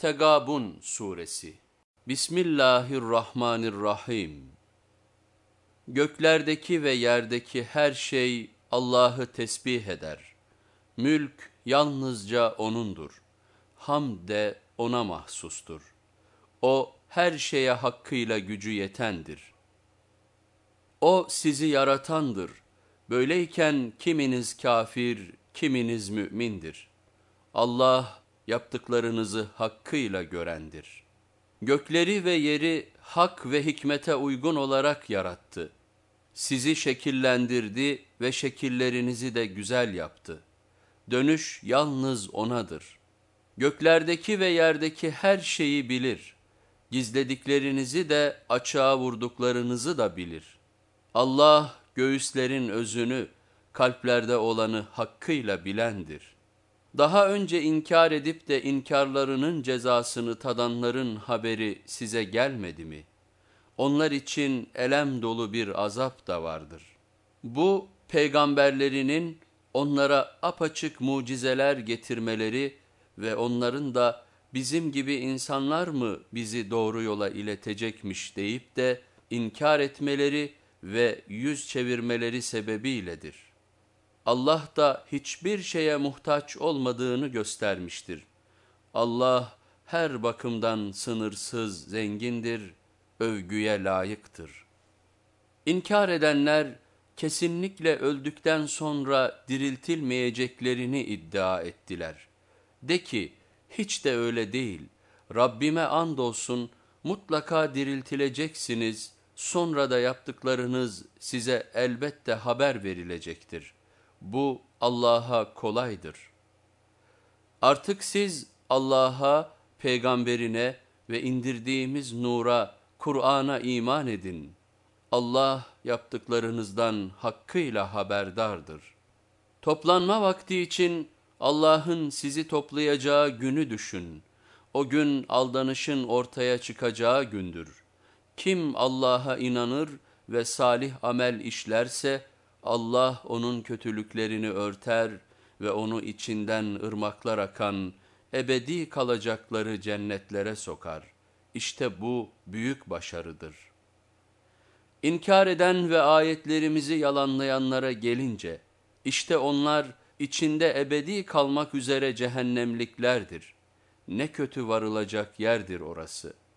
Tegabun Suresi Bismillahirrahmanirrahim Göklerdeki ve yerdeki her şey Allah'ı tesbih eder. Mülk yalnızca O'nundur. Hamd de O'na mahsustur. O her şeye hakkıyla gücü yetendir. O sizi yaratandır. Böyleyken kiminiz kafir, kiminiz mümindir. Allah yaptıklarınızı hakkıyla görendir. Gökleri ve yeri hak ve hikmete uygun olarak yarattı. Sizi şekillendirdi ve şekillerinizi de güzel yaptı. Dönüş yalnız O'nadır. Göklerdeki ve yerdeki her şeyi bilir. Gizlediklerinizi de açığa vurduklarınızı da bilir. Allah göğüslerin özünü, kalplerde olanı hakkıyla bilendir. Daha önce inkar edip de inkarlarının cezasını tadanların haberi size gelmedi mi? Onlar için elem dolu bir azap da vardır. Bu peygamberlerinin onlara apaçık mucizeler getirmeleri ve onların da bizim gibi insanlar mı bizi doğru yola iletecekmiş deyip de inkar etmeleri ve yüz çevirmeleri sebebiyledir. Allah da hiçbir şeye muhtaç olmadığını göstermiştir. Allah her bakımdan sınırsız zengindir, övgüye layıktır. İnkar edenler kesinlikle öldükten sonra diriltilmeyeceklerini iddia ettiler. De ki hiç de öyle değil. Rabbime andolsun mutlaka diriltileceksiniz.'' sonra da yaptıklarınız size elbette haber verilecektir. Bu Allah'a kolaydır. Artık siz Allah'a, peygamberine ve indirdiğimiz nura, Kur'an'a iman edin. Allah yaptıklarınızdan hakkıyla haberdardır. Toplanma vakti için Allah'ın sizi toplayacağı günü düşün. O gün aldanışın ortaya çıkacağı gündür. Kim Allah'a inanır ve salih amel işlerse Allah onun kötülüklerini örter ve onu içinden ırmaklar akan ebedi kalacakları cennetlere sokar. İşte bu büyük başarıdır. İnkar eden ve ayetlerimizi yalanlayanlara gelince, işte onlar içinde ebedi kalmak üzere cehennemliklerdir. Ne kötü varılacak yerdir orası.''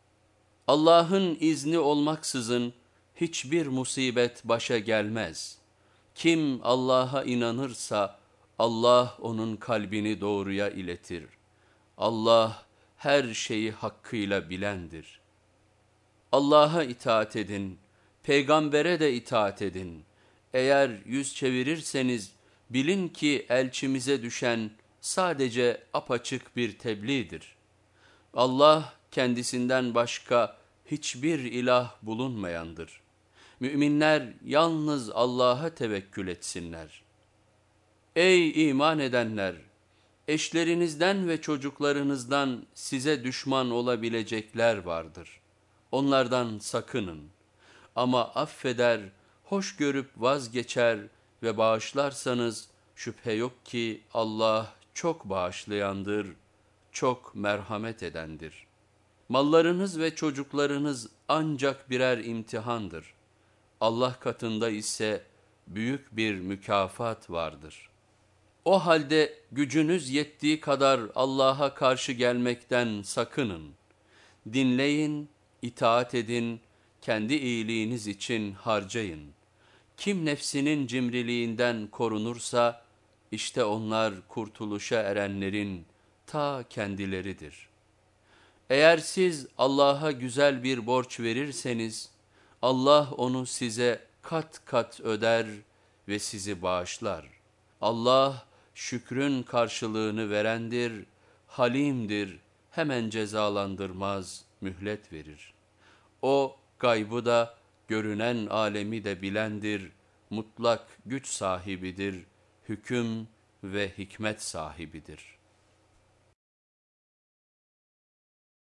Allah'ın izni olmaksızın hiçbir musibet başa gelmez. Kim Allah'a inanırsa Allah onun kalbini doğruya iletir. Allah her şeyi hakkıyla bilendir. Allah'a itaat edin, peygambere de itaat edin. Eğer yüz çevirirseniz bilin ki elçimize düşen sadece apaçık bir tebliğdir. Allah kendisinden başka hiçbir ilah bulunmayandır. Müminler yalnız Allah'a tevekkül etsinler. Ey iman edenler! Eşlerinizden ve çocuklarınızdan size düşman olabilecekler vardır. Onlardan sakının. Ama affeder, hoş görüp vazgeçer ve bağışlarsanız şüphe yok ki Allah çok bağışlayandır, çok merhamet edendir.'' Mallarınız ve çocuklarınız ancak birer imtihandır. Allah katında ise büyük bir mükafat vardır. O halde gücünüz yettiği kadar Allah'a karşı gelmekten sakının. Dinleyin, itaat edin, kendi iyiliğiniz için harcayın. Kim nefsinin cimriliğinden korunursa, işte onlar kurtuluşa erenlerin ta kendileridir.'' Eğer siz Allah'a güzel bir borç verirseniz, Allah onu size kat kat öder ve sizi bağışlar. Allah şükrün karşılığını verendir, halimdir, hemen cezalandırmaz, mühlet verir. O gaybı da, görünen alemi de bilendir, mutlak güç sahibidir, hüküm ve hikmet sahibidir.''